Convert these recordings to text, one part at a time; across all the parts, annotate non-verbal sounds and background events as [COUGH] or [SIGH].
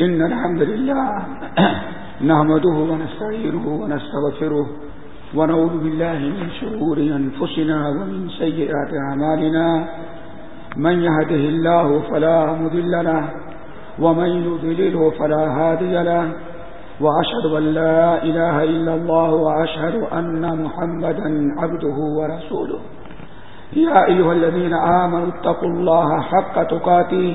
إن الحمد لله نحمده ونستعيره ونستغفره ونعوذ بالله من شرور أنفسنا ومن سيئات عمالنا من يهده الله فلا مذل له ومن يذلله فلا هادي له. وأشهد أن لا إله إلا الله وأشهد أن محمدا عبده ورسوله. يا أيها الذين آمنوا اتقوا الله حق تقاتيه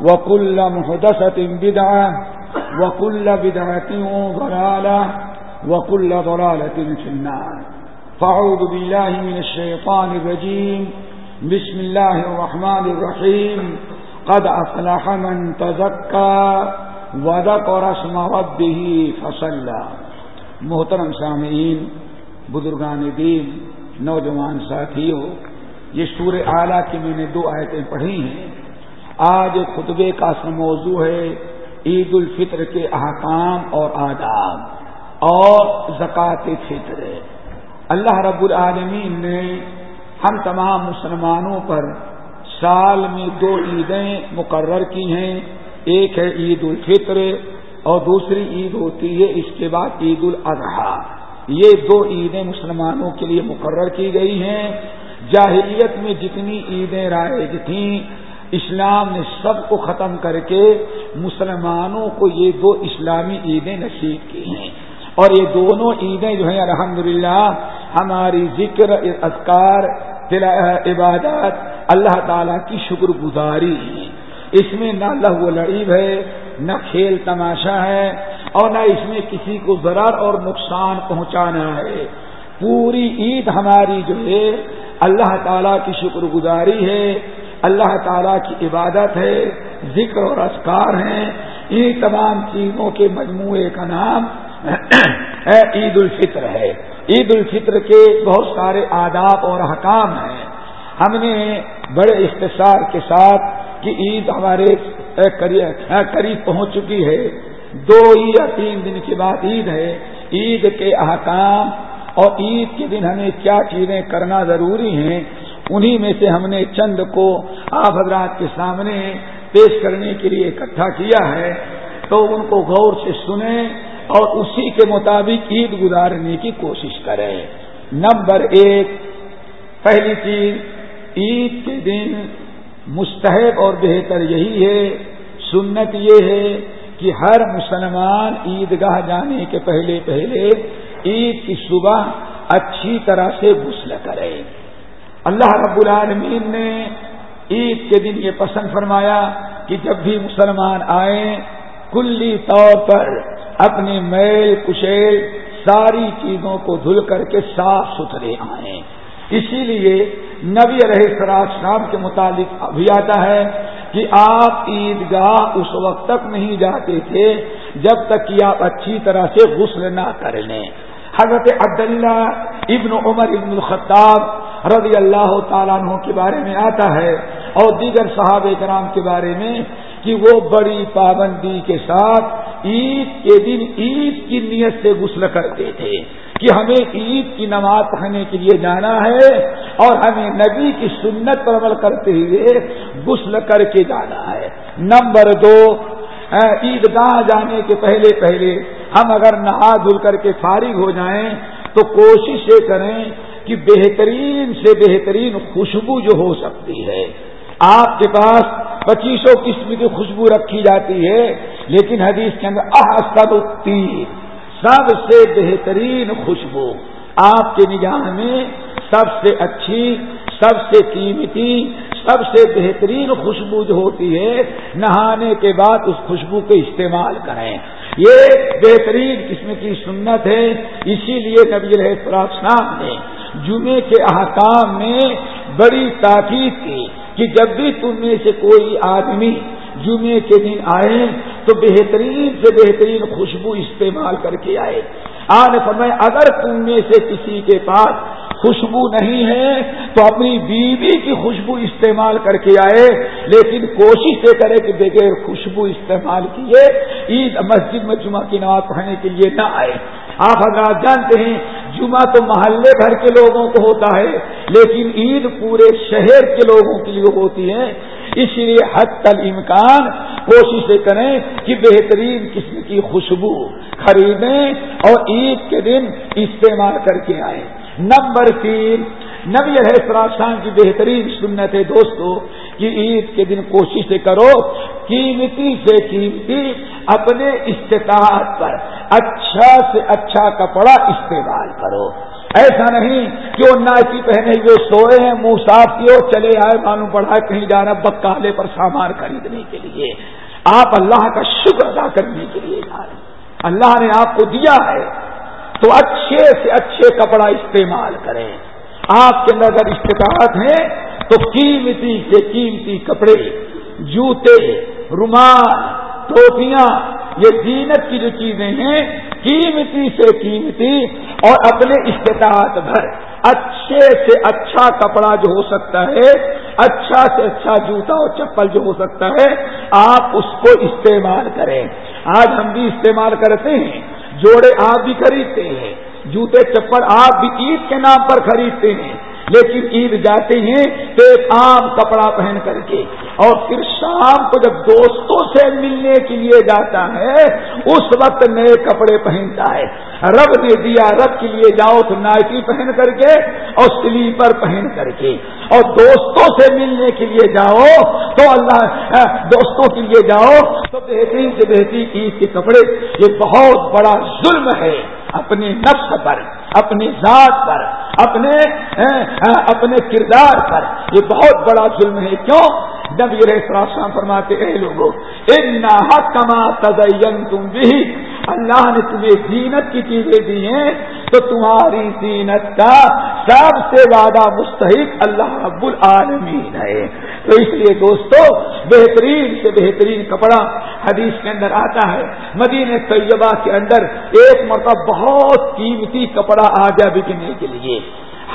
وكل محدثة بدعة، وكل بدعة ضلالة، وكل ضلالة في النار. فعوذ بالله من الشيطان الرجيم. بسم الله الرحمن الرحيم. قد أفلح من تزكى وذكر اسم ربه فصلى. محترم سامعین، بزرگان دین، نوجوان ساتھیوں، یہ سور اعلیٰ کی میں نے دو آیتیں پڑھی ہیں۔ آج خطبے کا موضوع ہے عید الفطر کے احکام اور آداب اور زکوٰۃ فطر اللہ رب العالمین نے ہم تمام مسلمانوں پر سال میں دو عیدیں مقرر کی ہیں۔ ایک ہے عید الفطر اور دوسری عید ہوتی ہے اس کے بعد عید الاضحیٰ۔ یہ دو عیدیں مسلمانوں کے لیے مقرر کی گئی ہیں۔ جاہلیت میں جتنی عیدیں رائج تھیں اسلام نے سب کو ختم کر کے مسلمانوں کو یہ دو اسلامی عیدیں نصیب کی ہیں۔ اور یہ دونوں عیدیں جو ہیں، الحمدللہ، ہماری ذکر، اذکار عبادت اللہ تعالی کی شکر گزاری ہے اس میں نہ لہو لڑیب ہے، نہ کھیل تماشا ہے اور نہ اس میں کسی کو ضرر اور نقصان پہنچانا ہے۔ پوری عید ہماری جو ہے، اللہ تعالیٰ کی شکر گزاری ہے۔ اللہ تعالیٰ کی عبادت ہے، ذکر اور اسکار ہیں۔ ان تمام چیزوں کے مجموعے کا نام [CLEARS THROAT] عید الفطر ہے۔ عید الفطر کے بہت سارے آداب اور حکام ہیں۔ ہم نے بڑے اختصار کے ساتھ کہ عید ہمارے قریب پہنچ چکی ہے۔ دو یا تین دن کے بعد عید ہے۔ عید کے احکام اور عید کے دن ہمیں کیا چیزیں کرنا ضروری ہیں انہی میں سے ہم نے چند کو آپ حضرات کے سامنے پیش کرنے کے لیے اکٹھا کیا ہے تو ان کو غور سے سنیں اور اسی کے مطابق عید گزارنے کی کوشش کریں۔ نمبر ایک، پہلی چیز، عید کے دن مستحب اور بہتر یہی ہے، سنت یہ ہے کہ ہر مسلمان عیدگاہ جانے کے پہلے پہلے عید کی صبح اچھی طرح سے غسل کرے۔ اللہ رب العالمین نے عید کے دن یہ پسند فرمایا کہ جب بھی مسلمان آئیں کلی طور پر اپنے میل کشیل ساری چیزوں کو دھل کر کے صاف ستھرے آئیں۔ اسی لیے نبی رہے سراج شام کے متعلق ابھی آتا ہے کہ آپ عیدگاہ اس وقت تک نہیں جاتے تھے جب تک کہ آپ اچھی طرح سے غسل نہ کر لیں۔ حضرت عبداللہ ابن عمر ابن الخطاب رضی اللہ تعالیٰ عنہ کے بارے میں آتا ہے اور دیگر صحابہ کرام کے بارے میں کہ وہ بڑی پابندی کے ساتھ عید کے دن عید کی نیت سے غسل کرتے تھے کہ ہمیں عید کی نماز پڑھنے کے لیے جانا ہے اور ہمیں نبی کی سنت پر عمل کرتے ہوئے غسل کر کے جانا ہے۔ نمبر دو عیدگاہ جانے کے پہلے پہلے ہم اگر نہا دھل کر کے فارغ ہو جائیں تو کوشش یہ کریں کہ بہترین سے بہترین خوشبو جو ہو سکتی ہے۔ آپ کے پاس پچیسوں قسم کی خوشبو رکھی جاتی ہے، لیکن حدیث کے اندر احسد تیر سب سے بہترین خوشبو۔ آپ کے نگاہ میں سب سے اچھی، سب سے قیمتی، سب سے بہترین خوشبو جو ہوتی ہے، نہانے کے بعد اس خوشبو کو استعمال کریں۔ یہ بہترین قسم کی سنت ہے، اسی لیے نبی السلام نے جمعے کے احکام میں بڑی تاکید کی کہ جب بھی تم میں سے کوئی آدمی جمعے کے دن آئے تو بہترین سے بہترین خوشبو استعمال کر کے آئے۔ آج فرمائے، اگر تم میں سے کسی کے پاس خوشبو نہیں ہے تو اپنی بیوی کی خوشبو استعمال کر کے آئے، لیکن کوشش یہ کرے کہ بغیر خوشبو استعمال کیے، عید مسجد میں جمعہ کی نماز پڑھنے کے لیے نہ آئے۔ آپ حضرات جانتے ہیں جمعہ تو محلے بھر کے لوگوں کو ہوتا ہے، لیکن عید پورے شہر کے لوگوں کے لیے ہوتی ہے۔ اس لیے حد تل امکان کوشش کریں کہ بہترین قسم کی خوشبو خریدیں اور عید کے دن استعمال کر کے آئیں۔ نمبر تین، نبی السلام کی بہترین سنت ہے دوستو، کہ عید کے دن کوشش کرو قیمتی سے قیمتی اپنے استطاعت پر اچھا سے اچھا کپڑا استعمال کرو۔ ایسا نہیں کہ وہ ناچی پہنے ہوئے سوئے ہیں، منہ صاف کیے چلے آئے معلوم پڑا کہیں جانا بکالے پر سامان خریدنے کے لیے۔ آپ اللہ کا شکر ادا کرنے کے لیے جا رہے اللہ نے آپ کو دیا ہے۔ تو اچھے سے اچھے کپڑا استعمال کریں۔ آپ کے اندر اگر استطاعت ہے تو قیمتی سے قیمتی کپڑے، جوتے، رومال، ٹوپیاں یہ زینت کی جو چیزیں ہیں، قیمتی سے قیمتی اور اپنے استطاعت بھر۔ اچھے سے اچھا کپڑا جو ہو سکتا ہے اچھا سے اچھا جوتا اور چپل جو ہو سکتا ہے، آپ اس کو استعمال کریں۔ آج ہم بھی استعمال کرتے ہیں، جوڑے آپ بھی خریدتے ہیں، جوتے چپل آپ بھی عید کے نام پر خریدتے ہیں۔ لیکن عید جاتے ہیں تو ایک عام کپڑا پہن کر کے اور پھر شام کو جب دوستوں سے ملنے کے لیے جاتا ہے، اس وقت نئے کپڑے پہنتا ہے۔ رب نے دیا رب کے لیے جاؤ تو نائٹی پہن کر کے اور سلیپر پہن کر کے۔ اور دوستوں سے ملنے کے لیے جاؤ تو اللہ دوستوں کے لیے جاؤ تو بہترین سے بہترین عید کے کپڑے، یہ بہت بڑا ظلم ہے۔ اپنے نفس پر، اپنی ذات پر، اپنے اپنے کردار پر۔ یہ بہت بڑا ظلم ہے۔ کیوں؟ نبی رہے فرماتے اے لوگوں اتنا حق کما تزین تم بھی اللہ نے تمہیں زینت کی چیزیں دی ہیں، تو تمہاری زینت کا سب سے زیادہ مستحق اللہ رب العالمین ہے۔ تو اس لیے دوستو، بہترین سے بہترین کپڑا حدیث کے اندر آتا ہے۔ مدین طیبہ کے اندر ایک مرتبہ بہت قیمتی کپڑا آ گیا بکنے کے لیے۔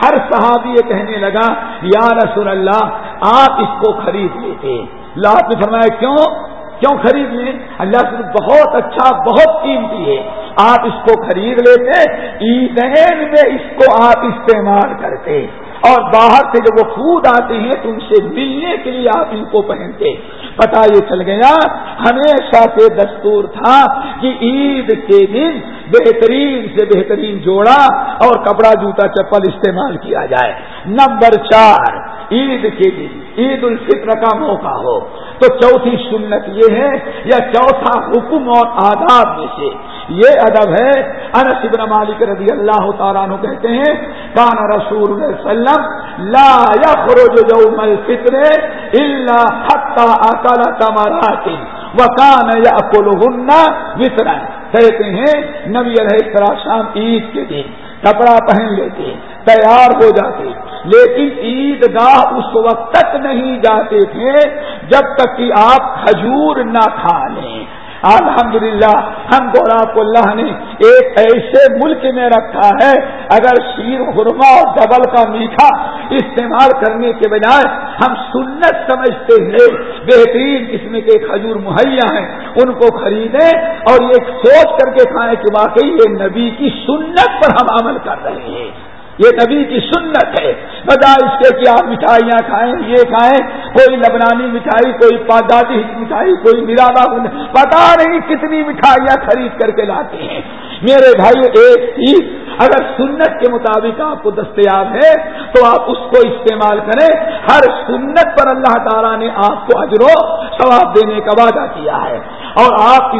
ہر صحابی یہ کہنے لگا، یا رسول اللہ، آپ اس کو خرید لیتے لاپ نے فرمایا، کیوں؟ کیوں خرید لیں اللہ سے بہت اچھا بہت قیمتی ہے۔ آپ اس کو خرید لیتے عیدین میں اس کو آپ استعمال کرتے۔ اور باہر سے جب وہ خود آتے ہیں تو ان سے ملنے کے لیے آپ ان کو پہنتے۔ پتا یہ چل گیا، ہمیشہ سے دستور تھا کہ عید کے دن بہترین سے بہترین جوڑا اور کپڑا، جوتا، چپل استعمال کیا جائے۔ نمبر چار عید کے دن عید الفطر کا موقع ہو۔ تو چوتھی سنت یہ ہے یا چوتھا حکم اور آداب میں سے۔ یہ ادب ہے، انس ابن مالک رضی اللہ تعالیٰ عنہ کہتے ہیں، کان رسول وسلم لا یخرج یوم الفطر الا حتى اکل تمرات وکان یاکلهن وطرا۔ کہتے ہیں، نبی علیہ السلام عید کے دن کپڑا پہن لیتے ہیں۔ تیار ہو جاتے۔ لیکن عید گاہ اس وقت تک نہیں جاتے تھے جب تک کہ آپ کھجور نہ کھا لیں۔ الحمدللہ، ہم کو آپ کو اللہ نے ایک ایسے ملک میں رکھا ہے، اگر شیر، خرما اور ڈبل کا میٹھا استعمال کرنے کے بجائے ہم سنت سمجھتے ہیں، بہترین قسم کے کھجور مہیا ہیں، ان کو خریدیں اور یہ سوچ کر کے کھائیں کہ واقعی یہ نبی کی سنت پر ہم عمل کر رہے ہیں۔ یہ نبی کی سنت ہے۔ بجائے اس کے کہ آپ مٹھائیاں کھائیں، یہ کھائیں۔ کوئی لبنانی مٹھائی، کوئی پادادی مٹھائی، کوئی میرا پتا نہیں کتنی مٹھائیاں خرید کر کے لاتے ہیں۔ میرے بھائی ایک چیز اگر سنت کے مطابق آپ کو دستیاب ہے، تو آپ اس کو استعمال کریں۔ ہر سنت پر اللہ تعالیٰ نے آپ کو اجرو ثواب دینے کا وعدہ کیا ہے۔ اور آپ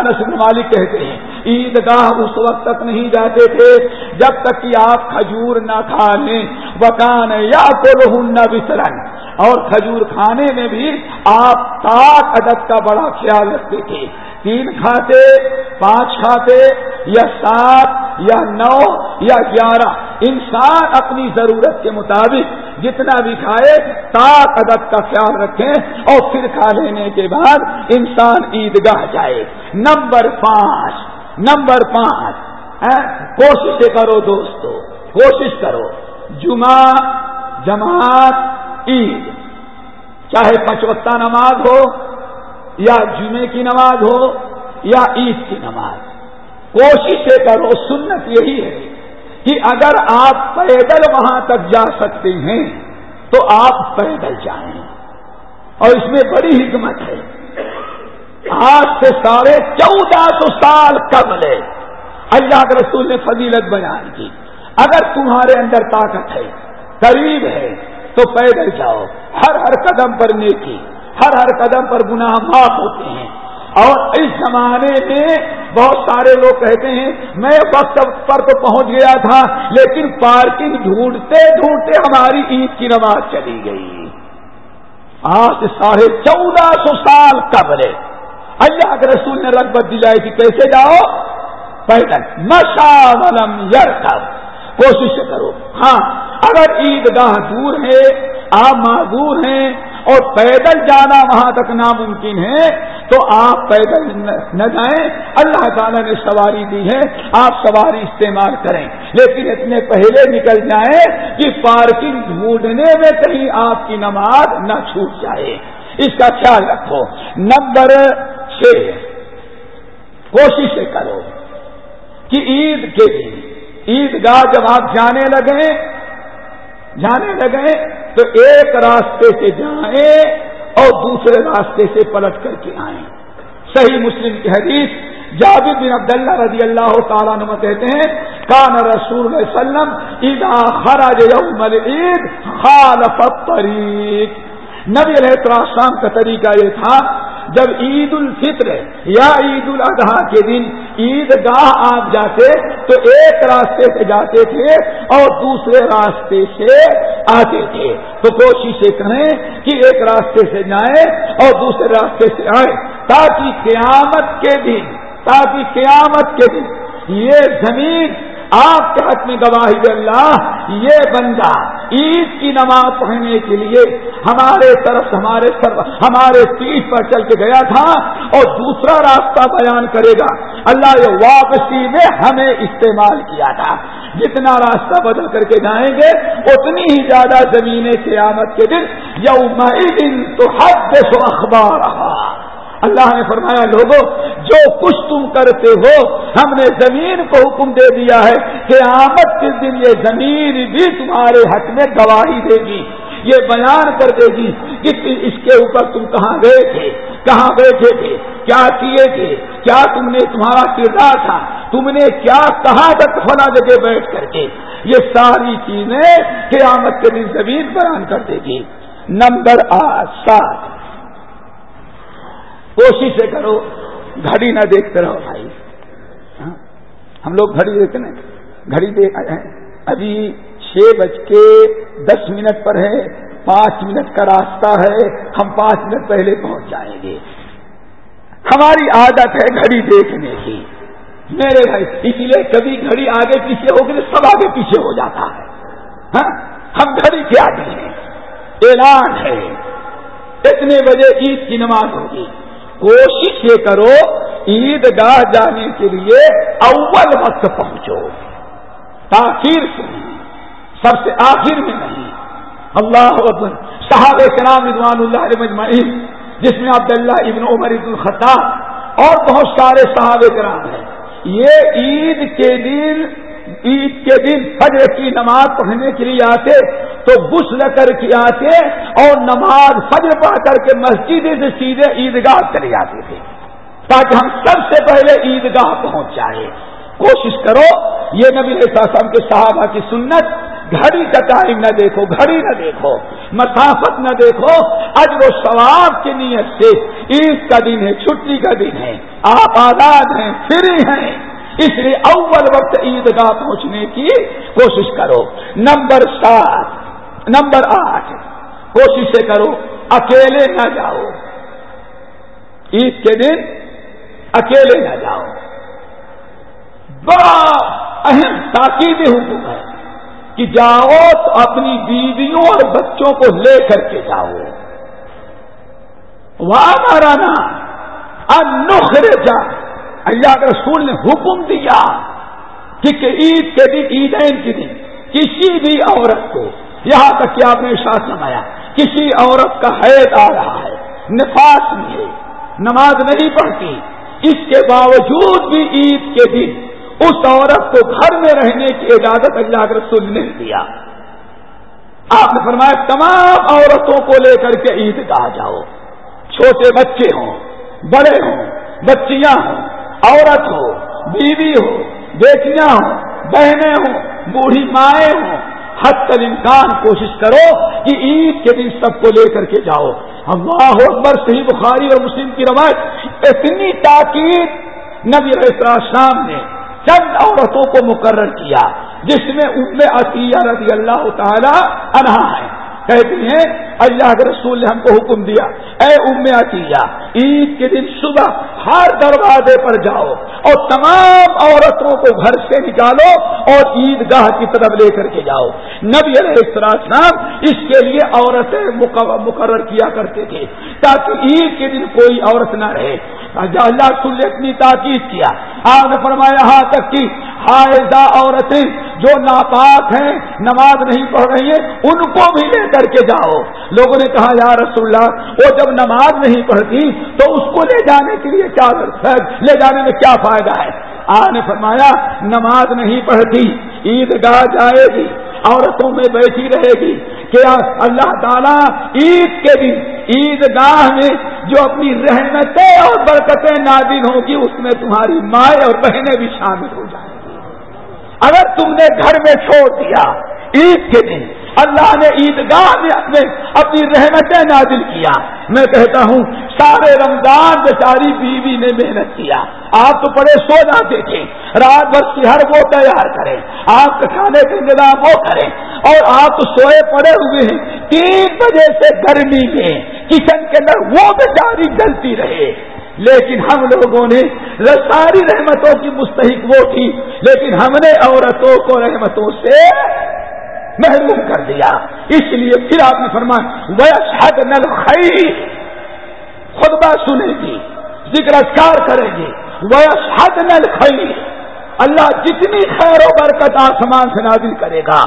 انس مالک کہتے ہیں عیدگاہ اس وقت تک نہیں جاتے تھے، جب تک کہ آپ کھجور نہ کھا لیں بکان یا تو نہ بسرن اور کھجور کھانے میں بھی آپ تاک عدد کا بڑا خیال رکھتے تھے۔ تین کھاتے، پانچ کھاتے، یا سات، یا نو، یا گیارہ۔ انسان اپنی ضرورت کے مطابق جتنا بھی کھائے تاک عدد کا خیال رکھیں اور پھر کھا لینے کے بعد انسان عیدگاہ جائے۔ نمبر پانچ۔ نمبر پانچ کوشش کرو دوستو، کوشش کرو۔ جمعہ، جماعت، عید۔ چاہے پچوتا نماز ہو، یا جمعے کی نماز ہو، یا عید کی نماز۔ کوشش کرو، سنت یہی ہے کہ اگر آپ پیدل وہاں تک جا سکتے ہیں، تو آپ پیدل جائیں۔ اور اس میں بڑی حکمت ہے۔ آج سے ساڑھے چودہ سو سال قبل ہے۔ اللہ کے رسول نے فضیلت بیان کی۔ اگر تمہارے اندر طاقت ہے، قریب ہے، تو پیدل جاؤ۔ ہر ہر قدم پر نیکی، ہر ہر قدم پر گناہ معاف ہوتے ہیں۔ اور اس زمانے میں بہت سارے لوگ کہتے ہیں، میں وقت پر تو پہنچ گیا تھا، لیکن پارکنگ ڈھونڈتے ڈھونڈتے ہماری عید کی نماز چلی گئی۔ آج ساڑھے چودہ سو سال قبل ہے۔ اللہ کے رسول نے رغبت دلائی کہ کیسے جاؤ؟ پیدل مشاولم یر کوشش کرو۔ ہاں اگر عید گاہ دور ہے، آپ معذور ہیں اور پیدل جانا وہاں تک ناممکن ہے، تو آپ پیدل نہ جائیں۔ اللہ تعالیٰ نے سواری دی ہے، آپ سواری استعمال کریں۔ لیکن اتنے پہلے نکل جائیں کہ پارکنگ ڈھونڈنے میں کہیں آپ کی نماز نہ چھوٹ جائے۔ اس کا خیال رکھو۔ نمبر چھ کوشش کرو کہ عید کے دن عید گاہ جب آپ جانے لگے جانے لگے تو ایک راستے سے جائیں اور دوسرے راستے سے پلٹ کر کے آئیں۔ صحیح مسلم کی حدیث جابر بن عبداللہ رضی اللہ تعالیٰ نما کہتے ہیں، کان رسول وسلم عید خراج یوم عید خالف طریق نبی علیہ السلام کا طریقہ یہ تھا جب عید الفطر یا عید الاضحیٰ کے دن عید گاہ آپ جاتے تو ایک راستے سے جاتے تھے اور دوسرے راستے سے آتے تھے۔ تو کوشش کریں کہ ایک راستے سے جائیں اور دوسرے راستے سے آئیں تاکہ قیامت کے دن، تاکہ قیامت کے دن یہ زمین آپ کے حق میں گواہی اللہ، یہ بندہ عید کی نماز پڑھنے کے لیے ہمارے طرف، ہمارے ہمارے پیٹ پر چل کے گیا تھا اور دوسرا راستہ بیان کرے گا۔ اللہ یہ واپسی میں ہمیں استعمال کیا تھا۔ جتنا راستہ بدل کر کے جائیں گے، اتنی ہی زیادہ زمینیں قیامت کے دن یوم دن تو حد سو اخبار رہا اللہ نے فرمایا لوگوں جو کچھ تم کرتے ہو، ہم نے زمین کو حکم دے دیا ہے کہ آمد کے دن یہ زمین بھی تمہارے حق میں گواہی دے گی۔ یہ بیان کر دے گی کہ اس کے اوپر تم کہاں گئے تھے، کہاں بیٹھے تھے، کیا کیے تھے، کیا تم نے تمہارا کردار تھا، تم نے کیا کہاں تک فلا جگہ بیٹھ کر کے۔ یہ ساری چیزیں قیامت کے دن زمین بیان کر دے گی۔ نمبر آٹھ سات کوشش کرو، گھڑی نہ دیکھتے رہو بھائی۔ ہاں، ہم لوگ گھڑی دیکھتے نا گھڑی دیکھ ابھی چھ بج کے دس منٹ پر ہے، پانچ منٹ کا راستہ ہے، ہم پانچ منٹ پہلے پہنچ جائیں گے۔ ہماری عادت ہے گھڑی دیکھنے کی۔ میرے بھائی، اسی لیے کبھی گھڑی آگے پیچھے ہوگی تو سب آگے پیچھے ہو جاتا ہے۔ ہاں؟ ہم گھڑی کے آگے ہیں۔ اعلان ہے۔ اتنے بجے عید کی نماز ہوگی۔ کوشش یہ کرو عید گاہ جانے کے لیے اول وقت پہنچو۔ تاخیر سے نہیں، سب سے آخر میں نہیں۔ اللہ اکبر۔ صحاب کرام ادوان اللہ مجمعین، جس میں عبداللہ ابن عمر ابن الخطاب اور بہت سارے صحاب کرام ہیں۔ یہ عید کے دن، عید کے دن فجر کی نماز پڑھنے کے لیے آتے۔ تو غسل کر کے آتے اور نماز فجر پڑھ کر کے مسجد سے سیدھے عیدگاہ چلے جاتے تھے۔ تاکہ ہم سب سے پہلے عیدگاہ پہنچ جائے۔ کوشش کرو، یہ نبی ساسم کے صحابہ کی سنت گھڑی کا ٹائم نہ دیکھو، گھڑی نہ دیکھو، مسافت نہ دیکھو۔ آج وہ ثواب کی نیت سے عید کا دن ہے، چھٹی کا دن ہے۔ آپ آزاد ہیں، فری ہیں۔ اس لیے اول وقت عیدگاہ پہنچنے کی کوشش کرو۔ نمبر سات نمبر آٹھ، کوشش کرو، اکیلے نہ جاؤ۔ عید کے دن اکیلے نہ جاؤ۔ بڑا اہم تاکید حکم ہے کہ جاؤ تو اپنی بیویوں اور بچوں کو لے کر کے جاؤ۔ وہاں مارا نا جا اللہ کے رسول نے حکم دیا کہ عید کے دن، عیدین کے دن کسی بھی عورت کو یہاں تک کہ آپ نے ساتھ نمایا کسی عورت کا حید آ رہا ہے، نفاس میں نماز نہیں پڑھتی، اس کے باوجود بھی عید کے دن اس عورت کو گھر میں رہنے کی اجازت اللہ کے رسول نے دیا۔ آپ نے فرمایا، تمام عورتوں کو لے کر کے عید گاہ جاؤ۔ چھوٹے بچے ہوں، بڑے ہوں، بچیاں ہوں، عورت ہو، بیوی ہو، بیٹیاں ہوں، بہنیں ہوں، بوڑھی مائیں ہوں حد تر امکان کوشش کرو کہ عید کے دن سب کو لے کر کے جاؤ۔ اللہ اکبر، صحیح بخاری اور مسلم کی روایت، اتنی تاکید نبی علیہ شام نے چند عورتوں کو مقرر کیا، جس میں ام عطیہ رضی اللہ تعالی عنہا ہے۔ کہتے ہیں، اللہ کے رسول نے ہم کو حکم دیا، اے ام عطیہ، عید کے دن صبح ہر دروازے پر جاؤ اور تمام عورتوں کو گھر سے نکالو اور عید گاہ کی طرف لے کر کے جاؤ۔ نبی علیہ السلام اس کے لیے عورتیں مقرر کیا کرتے تھے تاکہ عید کے دن کوئی عورت نہ رہے۔ اللہ رسول نے اپنی تاکید کیا۔ آپ نے فرمایا یہاں تک کہ حائزہ عورتیں جو ناپاک ہیں، نماز نہیں پڑھ رہی ہیں، ان کو بھی لے کر کے جاؤ۔ لوگوں نے کہا، یا رسول اللہ، وہ جب نماز نہیں پڑھتی تو اس کو لے جانے کے لیے کیا لے جانے میں کیا فائدہ ہے؟ آ نے فرمایا، نماز نہیں پڑھتی عید گاہ جائے گی، عورتوں میں بیٹھی رہے گی۔ کیا اللہ تعالیٰ عید کے دن عید گاہ میں جو اپنی رحمتیں اور برکتیں نادل ہوں گی، اس میں تمہاری مائیں اور بہنیں بھی شامل ہو جائیں۔ گی اگر تم نے گھر میں چھوڑ دیا عید کے دن، اللہ نے عیدگاہ میں اپنے اپنی رحمتیں نازل کیا۔ میں کہتا ہوں، سارے رمضان بیچاری بیوی نے محنت کیا۔ آپ تو پڑے سو جاتے تھے۔ رات بھر شہر وہ تیار کریں۔ آپ کا کھانے کا انتظام وہ کریں۔ اور آپ تو سوئے پڑے ہوئے ہیں۔ تین بجے سے گرمی میں۔ کچن کے اندر وہ بیچاری جلتی رہے۔ لیکن ہم لوگوں نے ساری رحمتوں کی مستحق وہ تھی لیکن ہم نے عورتوں کو رحمتوں سے محروم کر دیا۔ اس لیے پھر آپ نے فرمایا وہ نل خطبہ سنے گی ذکر اذکار کرے گی وہ حد نل اللہ جتنی خیر و برکت آسمان سے نازل کرے گا،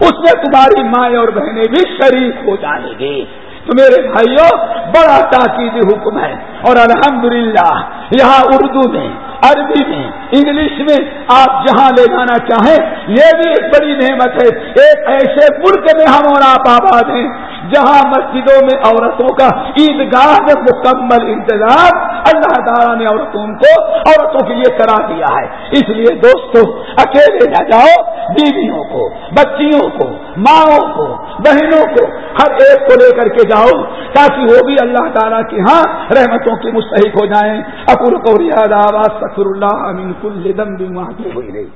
اس میں تمہاری مائیں اور بہنیں بھی شریک ہو جائیں گی تو میرے بھائیوں بڑا تاکیدی حکم ہے۔ اور الحمدللہ، یہاں اردو میں، عربی میں، انگلش میں آپ جہاں لے جانا چاہیں، یہ بھی ایک بڑی نعمت ہے۔ ایک ایسے ملک میں ہم اور آپ آباد ہیں۔ جہاں مسجدوں میں عورتوں کا عیدگاہ میں مکمل انتظام اللہ تعالیٰ نے عورتوں کو عورتوں کے لیے کرا دیا ہے۔ اس لیے دوستوں اکیلے نہ جاؤ، بیویوں کو، بچیوں کو، ماؤں کو، بہنوں کو، ہر ایک کو لے کر کے جاؤ تاکہ وہ بھی اللہ تعالیٰ کی ہاں رحمتوں کی مستحق ہو جائیں۔ اکر کو ریاض آواز سفر اللہ امین کل دم بھی وہاں کی ہوئی رہی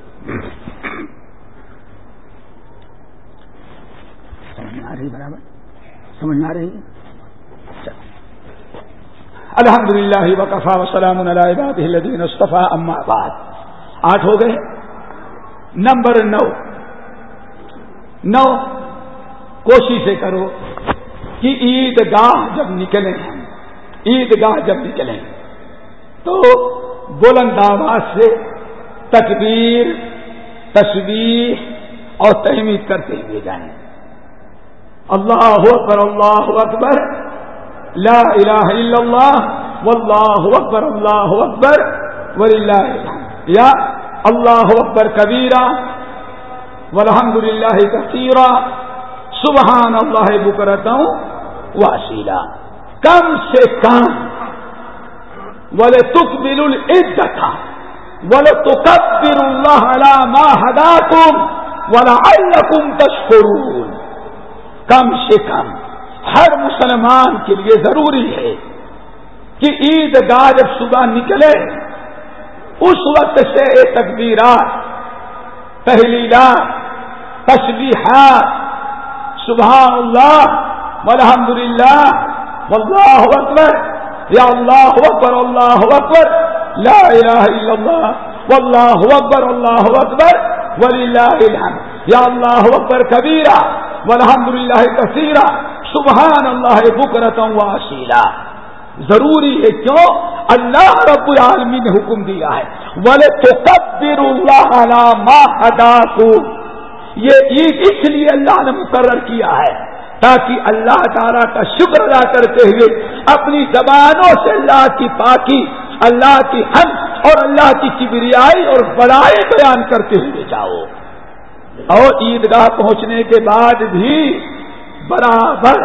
برابر؟ سمجھ میں آ رہی الحمد للہ وقفا وسلام الدین صفا اما آباد آٹھ ہو گئے۔ نمبر نو۔ نو۔ کوشش کرو کہ عید گاہ جب نکلیں ہم۔ عید گاہ جب نکلیں۔ تو بلند آواز سے تکبیر تصویر اور تحمید کرتے ہوئے جائیں۔ اللہ اکبر اللہ اکبر، لا الہ الا اللہ، واللہ اکبر، اللہ اکبر، وللہ یا اللہ اکبر کبیرہ والحمد للہ کثیرہ، سبحان اللہ بکرتا ہوں کم سے کم ولے تک بل العزت ولے تو کبر اللہ علامہ ہدا تم ولا الکم تشکرون. کم سے کم ہر مسلمان کے لیے ضروری ہے کہ عید گاہ جب صبح نکلے، اس وقت سے تقبیرات تحلیلات تشبیحات سبحان اللہ الحمد للہ واللہ اکبر، یا اللہ اکبر اللہ اکبر، لا الہ الا اللہ، واللہ اکبر، اللہ اکبر وللہ الحمد، یا اللہ اکبر کبیرہ۔ والحمد للہ کثیرہ سبحان اللہ بکرتا واسیلہ ضروری ہے کیوں؟ اللہ رب العالمین نے حکم دیا ہے۔ بولے تو کبر اللہ علامہ ادا یہ عید اس لیے اللہ نے مقرر کیا ہے تاکہ اللہ تعالیٰ کا شکر ادا کرتے ہوئے اپنی زبانوں سے اللہ کی پاکی، اللہ کی حد اور اللہ کی کبریائی اور بڑائی بیان کرتے ہوئے جاؤ۔ اور عیدگاہ پہنچنے کے بعد بھی برابر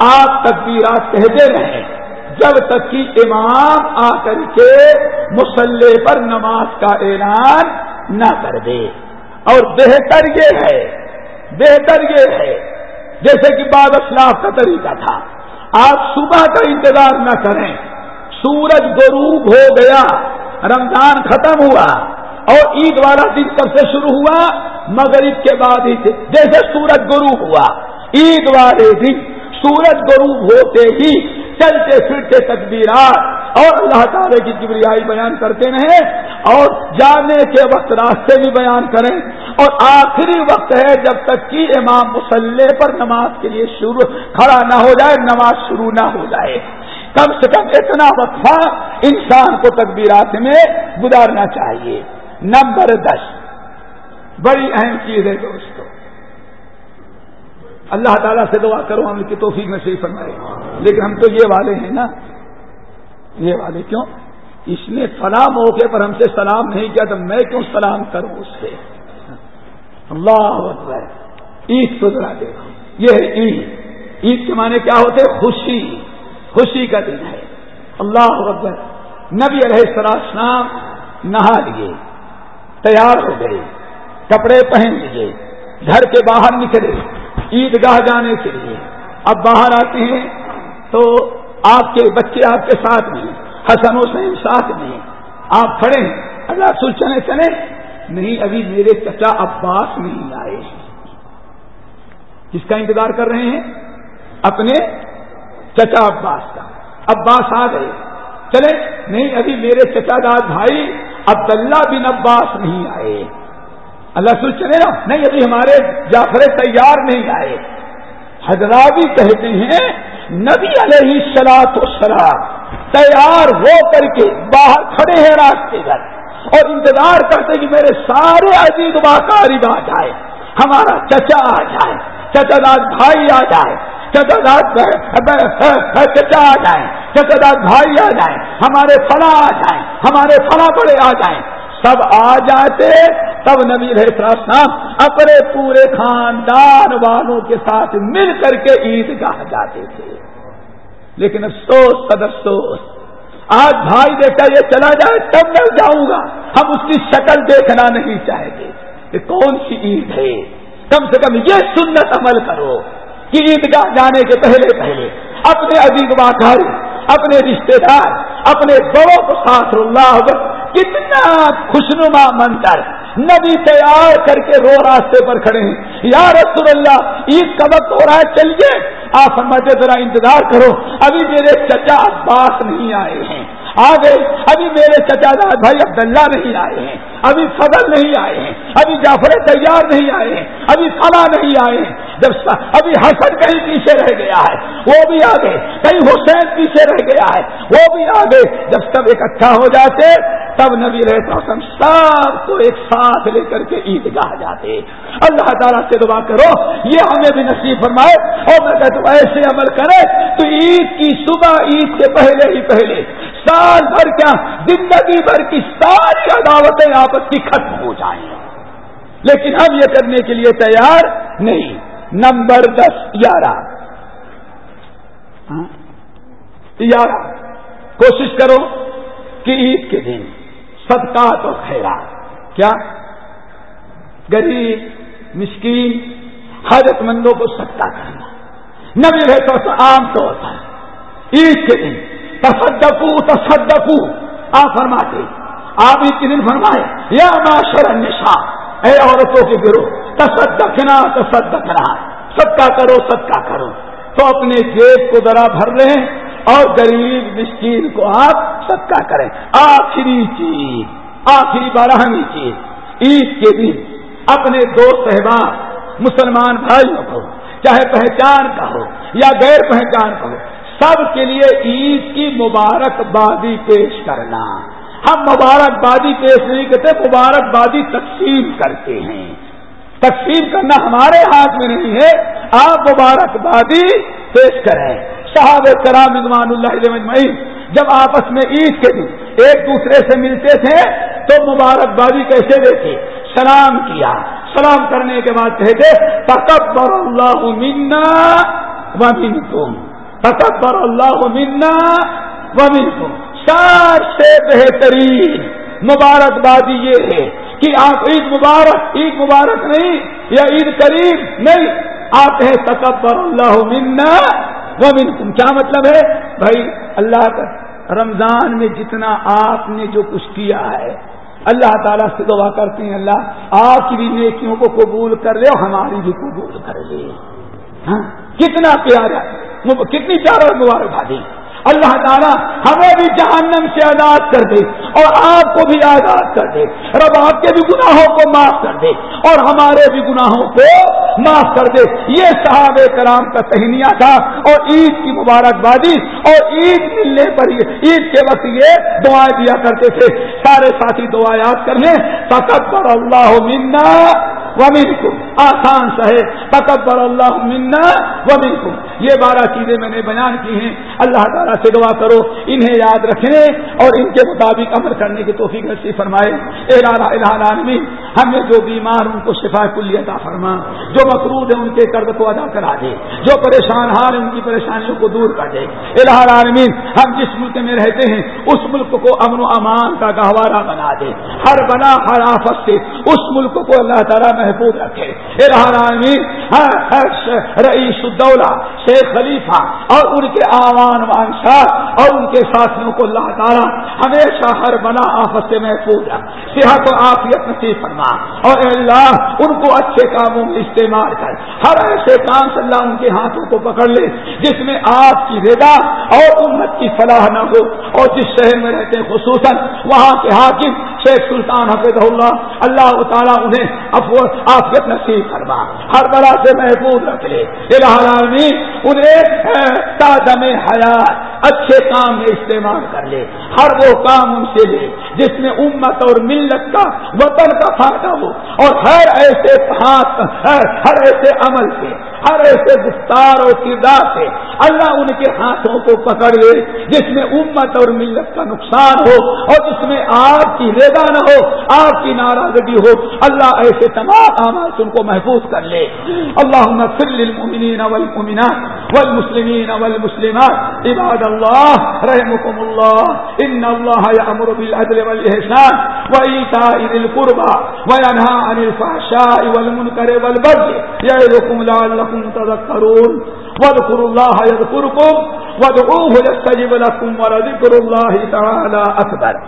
آپ تقبیرات کہتے رہیں۔ جب تک کہ امام آ کر کے مسلح پر نماز کا اعلان نہ کر دے۔ اور بہتر یہ ہے، بہتر یہ ہے، جیسے کہ باد اسلاف کا طریقہ تھا۔ آپ صبح کا انتظار نہ کریں۔ سورج غروب ہو گیا، رمضان ختم ہوا۔ اور عید والا دن کب سے شروع ہوا؟ مغرب کے بعد ہی جیسے سورج غروب ہوا۔ عید والے دن سورج غروب ہوتے ہی چلتے پھرتے تقبیرات اور اللہ تعالی کی کبریائی بیان کرتے رہیں اور جانے کے وقت راستے بھی بیان کریں۔ اور آخری وقت ہے جب تک کہ امام مسلح پر نماز کے لیے شروع کھڑا نہ ہو جائے، نماز شروع نہ ہو جائے۔ کم سے کم اتنا وقفہ انسان کو تقبیرات میں گزارنا چاہیے۔ نمبر دس۔ بڑی اہم چیز ہے دوستو، اللہ تعالیٰ سے دعا کرو، ہم کی توفیق میں صحیح فرمائے۔ لیکن ہم تو یہ والے ہیں نا۔ یہ والے کیوں؟ اس نے فلاں موقع پر ہم سے سلام نہیں کیا، تو میں کیوں سلام کروں اس سے؟ اللہ اکبر۔ عید کو ذرا دے یہ ہے عید۔ عید کے معنی کیا ہوتے؟ خوشی۔ خوشی کا دن ہے۔ اللہ اکبر۔ نبی علیہ السلام نہا لیے۔ تیار ہو گئے، کپڑے پہن لیے گھر کے باہر نکلے، عیدگاہ جانے کے لیے۔ اب باہر آتے ہیں تو آپ کے بچے آپ کے ساتھ میں حسن حسین ساتھ میں آپ کھڑے ہیں، اللہ سل چلے چلے۔ نہیں، ابھی میرے چچا عباس نہیں آئے کس کا انتظار کر رہے ہیں؟ اپنے چچا عباس کا۔ عباس آ گئے۔ چلے، نہیں، ابھی میرے چچا داد بھائی عبداللہ بن عباس نہیں آئے۔ اللہ سل چلے نا، نہیں ابھی ہمارے جعفر تیار نہیں آئے۔ حضرابی کہتے ہیں، نبی علیہ سلا تو سلا تیار ہو کر کے باہر کھڑے ہیں راستے گھر اور انتظار کرتے کہ میرے سارے عزیز باقاری آ جائے ہمارا چچا آ جائے، چچا داد بھائی آ جائے۔ چچا داد چچا آ جائیں چچا داد بھائی آ جائیں، ہمارے فلاں آ جائیں، ہمارے فلاں بڑے آ جائیں۔ سب آ جاتے، تب نبی السلام اپنے پورے خاندان والوں کے ساتھ مل کر کے عید گاہ جاتے تھے۔ لیکن افسوس سد افسوس، آج بھائی دیکھا یہ چلا جائے، تب میں جاؤں گا۔ ہم اس کی شکل دیکھنا نہیں چاہیں گے کہ کون سی عید ہے۔ کم سے کم یہ سنت عمل کرو۔ کہ عید گاہ جانے کے پہلے پہلے اپنے عزیز گھر اپنے رشتے دار، اپنے بڑوں کو ساتھ اللہ کتنا خوشنما منظر۔ نبی تیار کر کے رو راستے پر کھڑے ہیں۔ یا رسول اللہ، عید کا وقت ہو رہا ہے، چلیے۔ آپ سمجھے ذرا انتظار کرو۔ ابھی میرے چچا عباس نہیں آئے ہیں۔ آ گئے ابھی میرے چچا داد بھائی عبداللہ نہیں آئے ہیں۔ ابھی فضل نہیں آئے ہیں۔ ابھی جعفر تیار نہیں آئے ہیں۔ ابھی فلاں نہیں آئے ہیں۔ جب ابھی حسن کہیں پیچھے رہ گیا ہے۔ وہ بھی آ گئے۔ کہیں حسین پیچھے رہ گیا ہے۔ وہ بھی آ گئے۔ جب سب اکٹھا ہو جاتے، تب نبی رہتا سب کو ایک ساتھ لے کر کے عید گاہ جاتے۔ اللہ تعالیٰ سے دعا کرو، یہ ہمیں بھی نصیب فرمائے۔ اور میں کہتا ہوں، ایسے عمل کرے تو عید کی صبح، عید سے پہلے ہی پہلے سال بھر کیا زندگی بھر کی ساری عداوتیں آپس کی ختم ہو جائیں۔ لیکن ہم یہ کرنے کے لیے تیار نہیں۔ نمبر دس گیارہ گیارہ ہاں؟ کوشش کرو کہ عید کے دن صدقات اور خیرات۔ کیا؟ غریب، مسکین حضرت مندوں کو صدقہ کرنا۔ نبی رہتا تو عام طور پر عید کے دن تصدقو تصدقو۔ آ فرماتے آپ عید دن فرمائے یا معاشر نشا اے عورتوں کے گروہ، تصدقنا تصدقنا۔ سب کا کرو سب کا کرو۔ تو اپنے جیب کو ذرا بھر لیں اور غریب مسکین کو آپ سب کا کریں۔ آخری چیز، آخری بارہویں چیز۔ عید کے دن اپنے دوست احباب، مسلمان بھائیوں کو، چاہے پہچان کا ہو یا غیر پہچان کا ہو سب کے لیے عید کی مبارکبادی پیش کرنا۔ ہم مبارکبادی پیش نہیں کرتے مبارکبادی تقسیم کرتے ہیں۔ تقسیم کرنا ہمارے ہاتھ میں نہیں ہے، آپ مبارکبادی پیش کریں۔ صاحب کرام ادمان اللہ جب آپس میں عید کے دن ایک دوسرے سے ملتے تھے، تو مبارکبادی کیسے دیتے سلام کیا۔ سلام کرنے کے بعد کہتے تکبر اللہ منا و من تم تکبر اللہ منا و من سب سے بہترین مبارکبادی یہ ہے کہ آپ عید مبارک عید مبارک نہیں یا عید قریب نہیں، آپ ہیں تکبر اللہ منا و من کیا مطلب ہے؟ بھائی، اللہ کا رمضان میں جتنا آپ نے جو کچھ کیا ہے، اللہ تعالیٰ سے دعا کرتے ہیں، اللہ، آپ کی بھی نیکیوں کو قبول کر لے اور ہماری بھی قبول کر لے۔ ہاں کتنا پیارا کتنی پیارا مبارک اللہ تعالیٰ ہمیں بھی جہنم سے آزاد کر دے اور آپ کو بھی آزاد کر دے. رب آپ کے بھی گناہوں کو معاف کر دے اور ہمارے بھی گناہوں کو معاف کر دے. یہ صحاب کرام کا سہنیا تھا اور عید کی مبارکبادی اور عید ملنے پر عید کے وقت یہ دعائیں دیا کرتے تھے. سارے ساتھی دعا یاد کر لیں. پر اللہ منا ومن آسان سہے. تکبر اللہ منا ومن یہ بارہ چیزیں میں نے بیان کی ہیں۔ اللہ تعالیٰ سے دعا کرو، انہیں یاد رکھنے اور ان کے مطابق عمل کرنے کی توفیق نصیب فرمائے۔ عالمی ہمیں جو بیمار ان کو شفا کلی عطا فرما۔ جو مقروض ہے ان کے قرض کو ادا کرا دے۔ جو پریشان حال ان کی پریشانیوں کو دور کر دے۔ الہ العالمین ہم جس ملک میں رہتے ہیں، اس ملک کو امن و امان کا گہوارہ بنا دے۔ ہر بنا، ہر آفت سے اس ملک کو اللہ تعالیٰ محفوظ رکھے۔ ہاں، رئیس الدولہ شیخ خلیفہ اور ان کے آوان وانشاہ اور ان کے ساتھیوں کو اللہ تعالیٰ ہمیشہ ہر بنا آفت سے محفوظ رکھ صحت و عافیت نصیب فرما۔ اور اے اللہ، ان کو اچھے کاموں میں استعمال کر۔ ہر ایسے کام سے اللہ ان کے ہاتھوں کو پکڑ لے جس میں آپ کی ردا اور امت کی فلاح نہ ہو اور جس شہر میں رہتے خصوصاً وہاں کے حاکم شیخ سلطان حفظ اللہ اللہ تعالیٰ انہیں آفیت نصیب فرما۔ ہر بڑا سے محفوظ رکھ لے العالمین، انہیں تازم حیات، اچھے کام میں استعمال کر لے۔ ہر وہ کام ان سے لے جس میں امت اور ملت کا، وطن کا فائدہ ہو۔ اور ہر ایسے ہاتھ ہر ایسے عمل سے ہر ایسے گفتار اور کردار سے اللہ ان کے ہاتھوں کو پکڑ لے، جس میں امت اور ملت کا نقصان ہو اور جس میں آپ کی ریدا نہ ہو آپ کی ناراضگی ہو۔ اللہ ایسے تمام آماد ان کو محفوظ کر لے۔ اللہ للمؤمنین والمؤمنات والمسلمین والمسلمات۔ عباد اللہ رحمكم اللہ۔ ان اللہ یامر بالعدل والاحسان وایتاء ذی القربى وینھا عن الفحشاء والمنکر والبغي یعظکم لعلکم تذکرون وذکر اللہ یذکرکم وادعوه یستجب لکم ولذكر اللہ تعالی اکبر